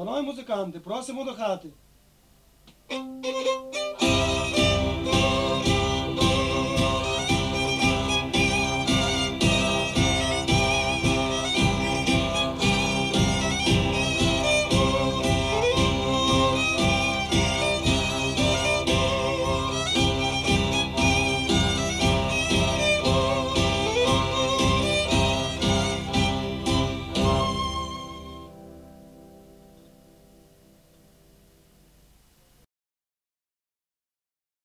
Pa nemojte kamte, prosimo do hate.